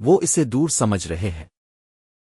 وہ اسے دور سمجھ رہے ہیں۔